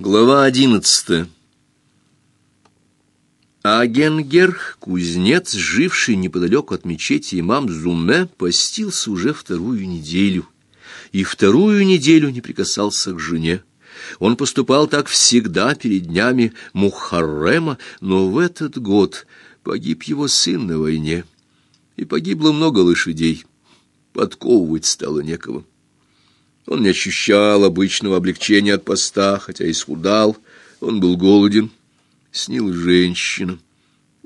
Глава одиннадцатая. Агенгер, кузнец, живший неподалеку от мечети имам Зуме, постился уже вторую неделю. И вторую неделю не прикасался к жене. Он поступал так всегда перед днями Мухаррема, но в этот год погиб его сын на войне. И погибло много лошадей. Подковывать стало некого. Он не ощущал обычного облегчения от поста, хотя и схудал. Он был голоден. Снил женщина.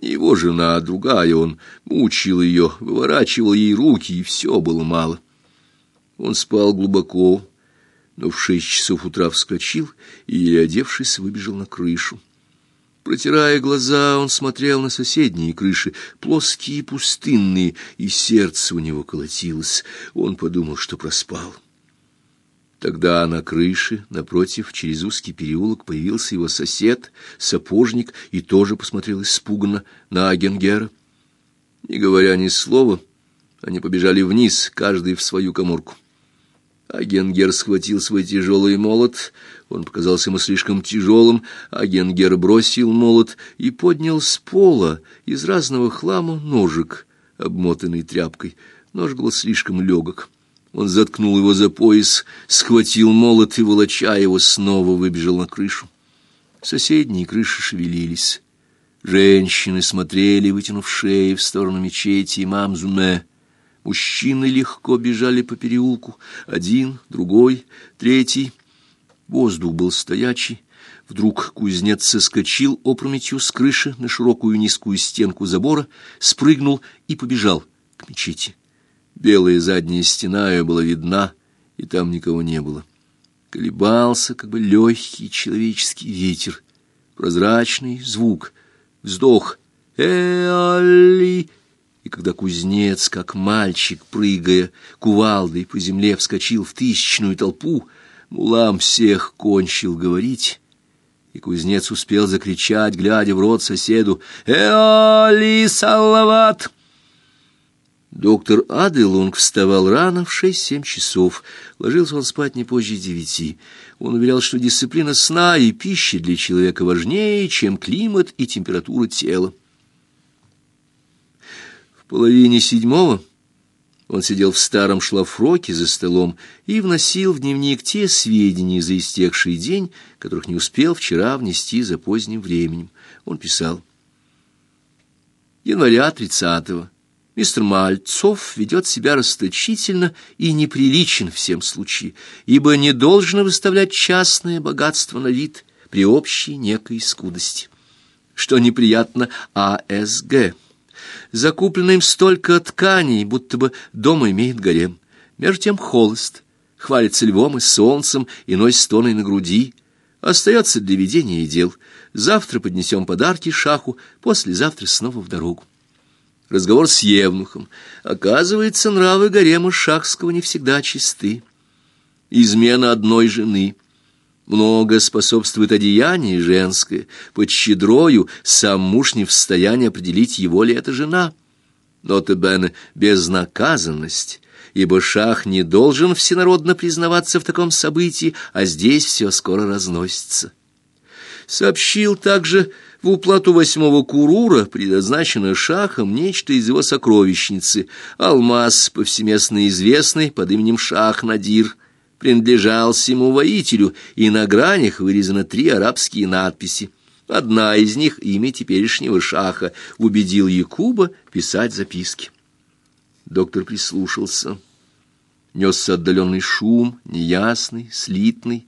Его жена, другая. Он мучил ее, выворачивал ей руки, и все было мало. Он спал глубоко, но в шесть часов утра вскочил и, одевшись, выбежал на крышу. Протирая глаза, он смотрел на соседние крыши, плоские и пустынные, и сердце у него колотилось. Он подумал, что проспал. Тогда на крыше, напротив, через узкий переулок появился его сосед, сапожник, и тоже посмотрел испуганно на Агенгера. Не говоря ни слова, они побежали вниз, каждый в свою коморку. Агенгер схватил свой тяжелый молот, он показался ему слишком тяжелым, Агенгер бросил молот и поднял с пола из разного хлама ножик, обмотанный тряпкой. Нож был слишком легок. Он заткнул его за пояс, схватил молот и, волоча его, снова выбежал на крышу. Соседние крыши шевелились. Женщины смотрели, вытянув шеи в сторону мечети имам Зуме. Мужчины легко бежали по переулку, один, другой, третий. Воздух был стоячий. Вдруг кузнец соскочил опрометью с крыши на широкую низкую стенку забора, спрыгнул и побежал к мечети. Белая задняя стена ее была видна, и там никого не было. Колебался как бы легкий человеческий ветер, прозрачный звук, вздох «Э-али!» И когда кузнец, как мальчик, прыгая кувалдой по земле, вскочил в тысячную толпу, мулам всех кончил говорить, и кузнец успел закричать, глядя в рот соседу «Э-али, салават!» Доктор Аделунг вставал рано, в шесть-семь часов. Ложился он спать не позже девяти. Он уверял, что дисциплина сна и пищи для человека важнее, чем климат и температура тела. В половине седьмого он сидел в старом шлафроке за столом и вносил в дневник те сведения за истекший день, которых не успел вчера внести за поздним временем. Он писал. Января тридцатого. Мистер Мальцов ведет себя расточительно и неприличен в всем случае, ибо не должен выставлять частное богатство на вид при общей некой скудости. Что неприятно АСГ. Закуплено им столько тканей, будто бы дома имеет гарем. Между тем холост, хвалится львом и солнцем и носит стоной на груди. Остается для ведения дел. Завтра поднесем подарки шаху, послезавтра снова в дорогу разговор с Евнухом. Оказывается, нравы гарема Шахского не всегда чисты. Измена одной жены. Много способствует одеяние женское. Под щедрою сам муж не в состоянии определить, его ли это жена. Нотебене безнаказанность, ибо шах не должен всенародно признаваться в таком событии, а здесь все скоро разносится. Сообщил также в уплату восьмого курура предназначено шахом нечто из его сокровищницы. Алмаз, повсеместно известный под именем Шах-Надир, принадлежал всему воителю, и на гранях вырезаны три арабские надписи. Одна из них, имя теперешнего шаха, убедил Якуба писать записки. Доктор прислушался. Несся отдаленный шум, неясный, слитный,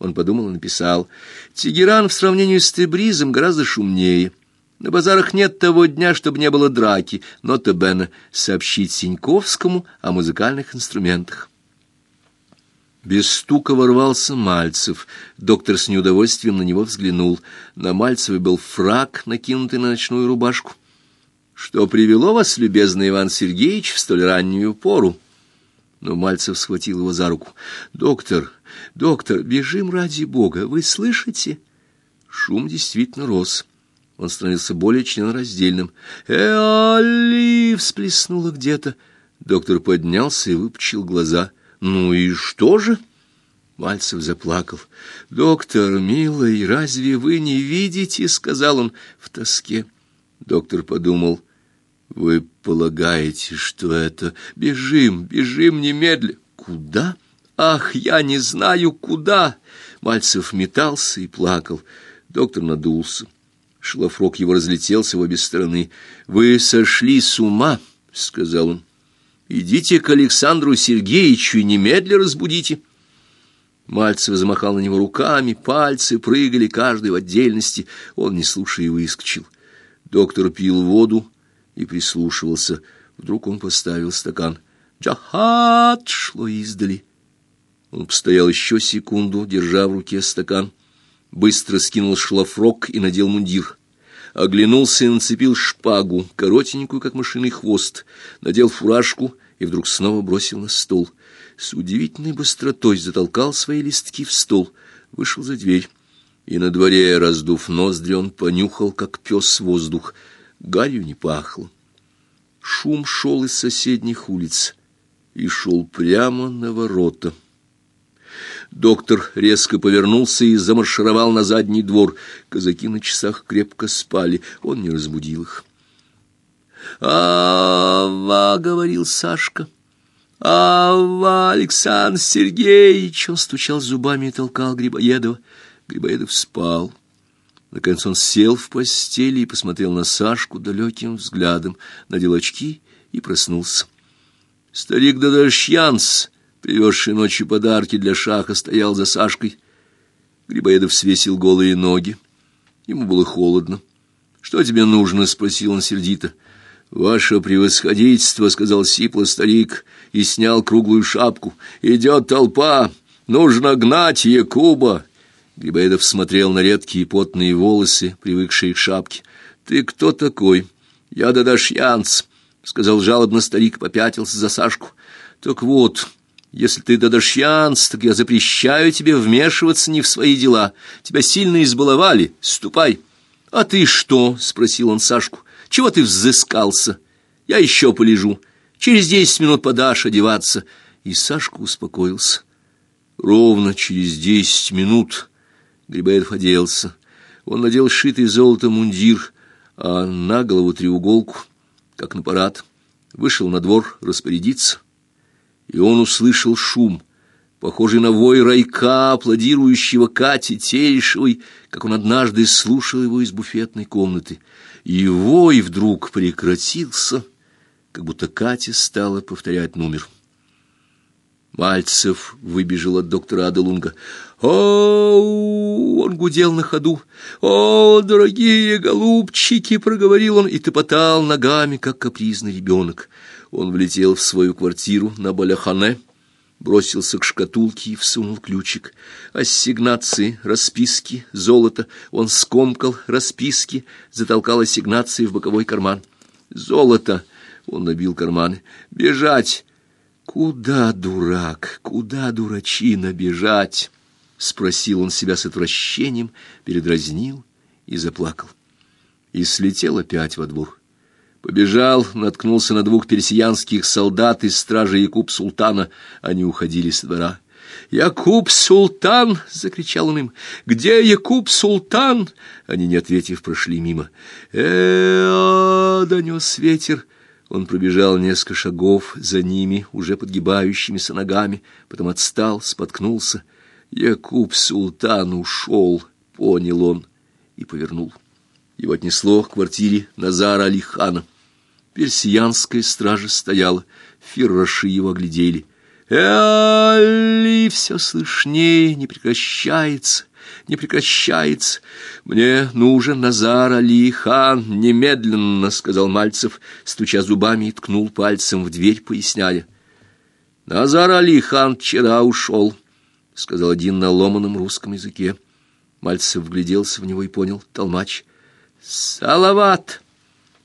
он подумал и написал. Тегеран в сравнении с Тебризом гораздо шумнее. На базарах нет того дня, чтобы не было драки, но Тебена сообщить Синьковскому о музыкальных инструментах. Без стука ворвался Мальцев. Доктор с неудовольствием на него взглянул. На Мальцеве был фрак, накинутый на ночную рубашку. «Что привело вас, любезный Иван Сергеевич, в столь раннюю пору?» Но Мальцев схватил его за руку. «Доктор, доктор, бежим ради бога, вы слышите?» Шум действительно рос. Он становился более членораздельным. «Э-али!» — всплеснуло где-то. Доктор поднялся и выпучил глаза. «Ну и что же?» Мальцев заплакал. «Доктор, милый, разве вы не видите?» — сказал он в тоске. Доктор подумал. «Вы полагаете, что это... Бежим, бежим немедля!» «Куда?» «Ах, я не знаю, куда!» Мальцев метался и плакал. Доктор надулся. Шлафрок его разлетелся в обе стороны. «Вы сошли с ума!» — сказал он. «Идите к Александру Сергеевичу и немедля разбудите!» Мальцев замахал на него руками, пальцы прыгали, каждый в отдельности. Он, не слушая, выскочил. Доктор пил воду и прислушивался. Вдруг он поставил стакан. «Джахат!» — шло издали. Он постоял еще секунду, держа в руке стакан. Быстро скинул шлафрок и надел мундир. Оглянулся и нацепил шпагу, коротенькую, как мышиный хвост. Надел фуражку и вдруг снова бросил на стол. С удивительной быстротой затолкал свои листки в стол. Вышел за дверь. И на дворе, раздув ноздри, он понюхал, как пес воздух. Гарью не пахло. Шум шел из соседних улиц и шел прямо на ворота. Доктор резко повернулся и замаршировал на задний двор. Казаки на часах крепко спали, он не разбудил их. «Ава!» — говорил Сашка. «Ава, Александр Сергеевич!» Он стучал зубами и толкал Грибоедова. Грибоедов спал. Наконец он сел в постели и посмотрел на Сашку далеким взглядом, надел очки и проснулся. Старик Дадашьянц, привезший ночью подарки для шаха, стоял за Сашкой. Грибоедов свесил голые ноги. Ему было холодно. «Что тебе нужно?» — спросил он сердито. «Ваше превосходительство», — сказал сипло старик и снял круглую шапку. «Идет толпа! Нужно гнать Якуба!» Грибоедов смотрел на редкие потные волосы, привыкшие к шапке. «Ты кто такой?» «Я Дадашьянц», — сказал жалобно старик, попятился за Сашку. «Так вот...» Если ты дадашь янс, так я запрещаю тебе вмешиваться не в свои дела. Тебя сильно избаловали. Ступай. А ты что? спросил он Сашку. Чего ты взыскался? Я еще полежу. Через десять минут подашь одеваться. И Сашка успокоился. Ровно через десять минут Грибоедов оделся. Он надел шитый золотом мундир, а на голову треуголку, как на парад. Вышел на двор распорядиться и он услышал шум, похожий на вой райка, аплодирующего Кате Терешевой, как он однажды слушал его из буфетной комнаты. И вой вдруг прекратился, как будто Катя стала повторять номер. Мальцев выбежал от доктора Аделунга. «О, он гудел на ходу. О, дорогие голубчики!» — проговорил он и топотал ногами, как капризный ребенок. Он влетел в свою квартиру на Баляхане, бросился к шкатулке и всунул ключик. Ассигнации, расписки, золото. Он скомкал расписки, затолкал ассигнации в боковой карман. Золото! Он набил карманы. Бежать! Куда, дурак, куда, дурачина, бежать? Спросил он себя с отвращением, передразнил и заплакал. И слетел опять во двор. Побежал, наткнулся на двух персиянских солдат из стражи Якуб Султана. Они уходили с двора. «Якуб Султан!» — закричал он им. «Где Якуб Султан?» Они, не ответив, прошли мимо. э донес ветер. Он пробежал несколько шагов за ними, уже подгибающимися ногами, потом отстал, споткнулся. Якуб Султан ушел, понял он, и повернул. Его отнесло к квартире Назара Алихана. Персиянская стража стояла, фирраши его оглядели. «Эли!» — все слышнее, не прекращается, не прекращается. «Мне нужен Назар Алихан, немедленно!» — сказал Мальцев, стуча зубами и ткнул пальцем в дверь, поясняя. «Назар Алихан вчера ушел», — сказал один на ломаном русском языке. Мальцев вгляделся в него и понял. Толмач. «Салават!»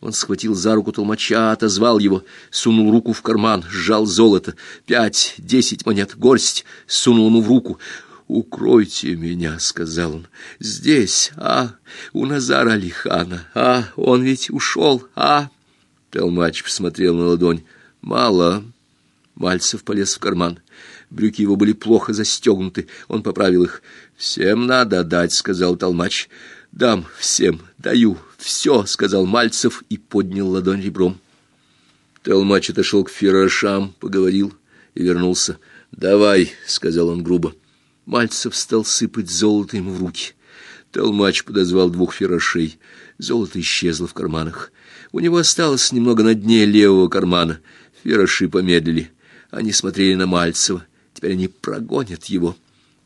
Он схватил за руку толмача, отозвал его, сунул руку в карман, сжал золото. Пять, десять монет, горсть, сунул ему в руку. «Укройте меня», — сказал он, — «здесь, а, у Назара Алихана, а, он ведь ушел, а». Толмач посмотрел на ладонь. «Мало». Мальцев полез в карман. Брюки его были плохо застегнуты. Он поправил их. «Всем надо дать», — сказал Толмач. «Дам всем, даю, все», — сказал Мальцев и поднял ладонь ребром. Толмач отошел к фирошам, поговорил и вернулся. «Давай», — сказал он грубо. Мальцев стал сыпать золото ему в руки. Толмач подозвал двух фирошей. Золото исчезло в карманах. У него осталось немного на дне левого кармана. Фироши помедлили. Они смотрели на Мальцева. Теперь они прогонят его.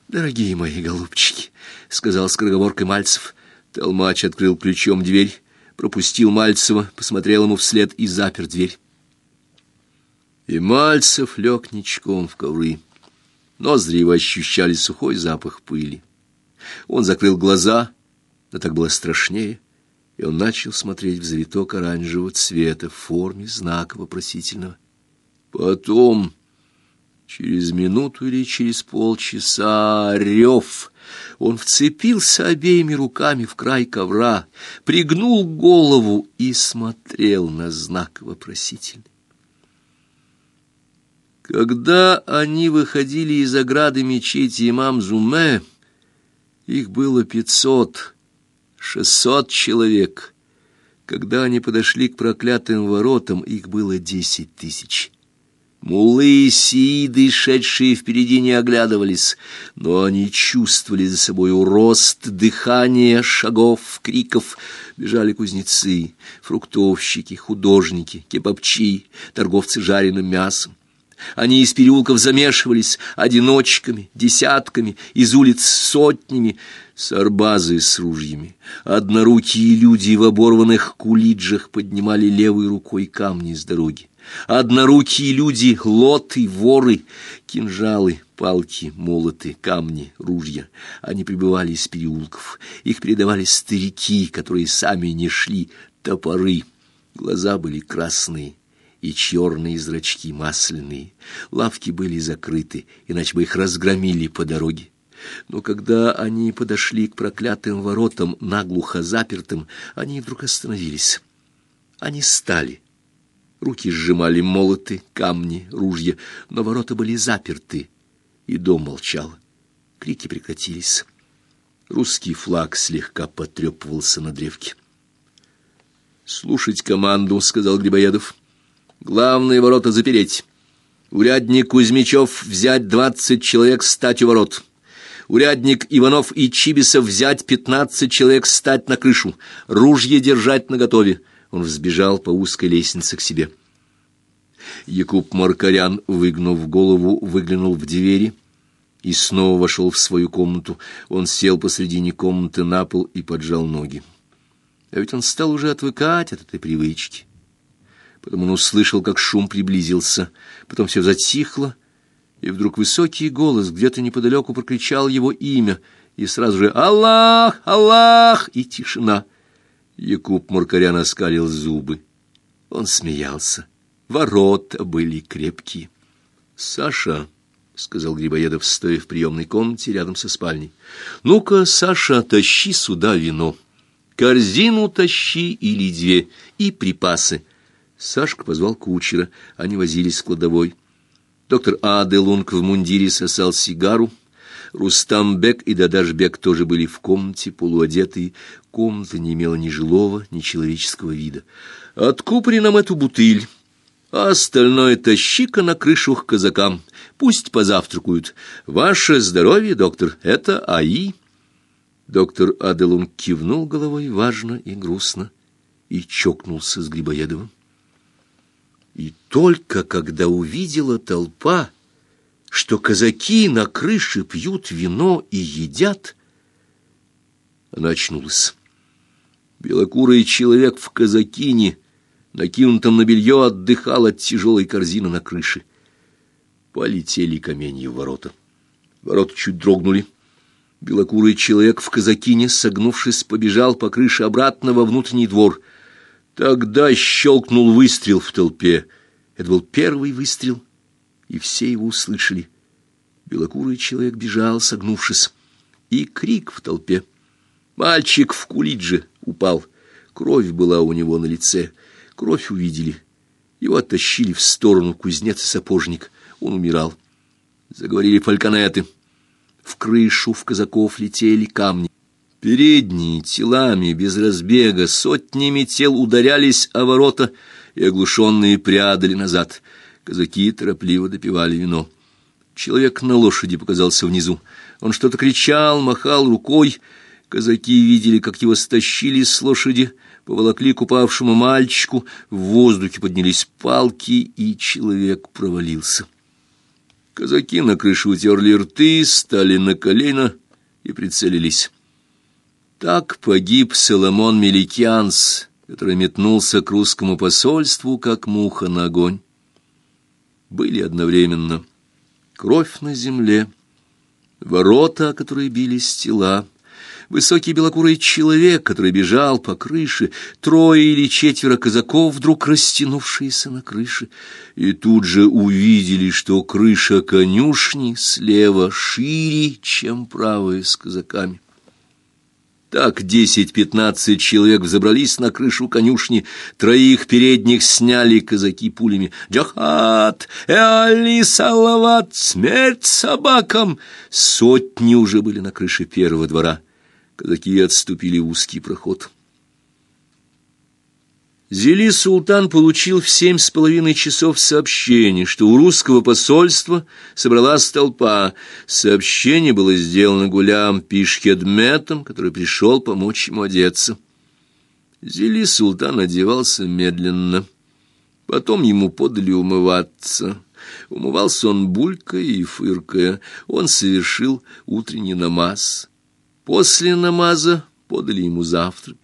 «Дорогие мои голубчики», — сказал скороговоркой Мальцев. Толмач открыл ключом дверь, пропустил Мальцева, посмотрел ему вслед и запер дверь. И Мальцев лег ничком в ковры. Ноздри его ощущали сухой запах пыли. Он закрыл глаза, но так было страшнее, и он начал смотреть в завиток оранжевого цвета в форме знака вопросительного. Потом, через минуту или через полчаса, рев. Он вцепился обеими руками в край ковра, пригнул голову и смотрел на знак вопросительный. Когда они выходили из ограды мечети имам Зуме, их было пятьсот, шестьсот человек. Когда они подошли к проклятым воротам, их было десять тысяч. Мулы и сииды, шедшие впереди, не оглядывались, но они чувствовали за собой рост дыхания, шагов, криков. Бежали кузнецы, фруктовщики, художники, кебабчи, торговцы жареным мясом. Они из переулков замешивались одиночками, десятками, из улиц сотнями, сарбазы с ружьями. Однорукие люди в оборванных кулиджах поднимали левой рукой камни с дороги. Однорукие люди, лоты, воры, кинжалы, палки, молоты, камни, ружья. Они прибывали из переулков. Их передавали старики, которые сами не шли, топоры. Глаза были красные, и черные зрачки масляные. Лавки были закрыты, иначе бы их разгромили по дороге. Но когда они подошли к проклятым воротам, наглухо запертым, они вдруг остановились. Они стали. Руки сжимали молоты, камни, ружья, но ворота были заперты, и дом молчал. Крики прекратились. Русский флаг слегка потрепывался на древке. «Слушать команду», — сказал Грибоедов. Главные ворота запереть. Урядник Кузьмичев взять двадцать человек стать у ворот. Урядник Иванов и Чибисов взять пятнадцать человек стать на крышу. Ружье держать наготове. Он взбежал по узкой лестнице к себе. Якуб Маркарян, выгнув голову, выглянул в двери и снова вошел в свою комнату. Он сел посредине комнаты на пол и поджал ноги. А ведь он стал уже отвыкать от этой привычки. Потом он услышал, как шум приблизился. Потом все затихло, и вдруг высокий голос где-то неподалеку прокричал его имя, и сразу же «Аллах! Аллах!» и тишина. Якуб Муркарян оскалил зубы. Он смеялся. Ворота были крепкие. «Саша!» — сказал Грибоедов, стоя в приемной комнате рядом со спальней. «Ну-ка, Саша, тащи сюда вино. Корзину тащи или две, и припасы. Сашка позвал кучера, они возились в кладовой. Доктор Аделунг в мундире сосал сигару. Рустамбек и Дадашбек тоже были в комнате, полуодетые. Комната не имела ни жилого, ни человеческого вида. «Откупри нам эту бутыль, а остальное тащи-ка на крышу к казакам. Пусть позавтракают. Ваше здоровье, доктор, это АИ». Доктор Аделунг кивнул головой важно и грустно и чокнулся с Грибоедовым. И только когда увидела толпа, что казаки на крыше пьют вино и едят, она очнулась. Белокурый человек в казакине, накинутом на белье, отдыхал от тяжелой корзины на крыше. Полетели каменья в ворота. Ворота чуть дрогнули. Белокурый человек в казакине, согнувшись, побежал по крыше обратно во внутренний двор — Тогда щелкнул выстрел в толпе. Это был первый выстрел, и все его услышали. Белокурый человек бежал, согнувшись, и крик в толпе. Мальчик в кулидже упал. Кровь была у него на лице. Кровь увидели. Его оттащили в сторону кузнец и сапожник. Он умирал. Заговорили фальконеты. В крышу в казаков летели камни. Передние телами, без разбега, сотнями тел ударялись о ворота, и оглушенные прядали назад. Казаки торопливо допивали вино. Человек на лошади показался внизу. Он что-то кричал, махал рукой. Казаки видели, как его стащили с лошади, поволокли к упавшему мальчику, в воздухе поднялись палки, и человек провалился. Казаки на крыше утерли рты, стали на колено и прицелились. Так погиб Соломон Меликянс, который метнулся к русскому посольству, как муха на огонь. Были одновременно кровь на земле, ворота, которые бились тела, высокий белокурый человек, который бежал по крыше, трое или четверо казаков, вдруг растянувшиеся на крыше, и тут же увидели, что крыша конюшни слева шире, чем правая с казаками. Так десять-пятнадцать человек взобрались на крышу конюшни, троих передних сняли казаки пулями. «Джахат! Эали Салават! Смерть собакам!» Сотни уже были на крыше первого двора. Казаки отступили в узкий проход. Зели Султан получил в семь с половиной часов сообщение, что у русского посольства собралась толпа. Сообщение было сделано гулям Пишхедметом, который пришел помочь ему одеться. Зели Султан одевался медленно. Потом ему подали умываться. Умывался он булькая и фыркая. Он совершил утренний намаз. После намаза подали ему завтрак.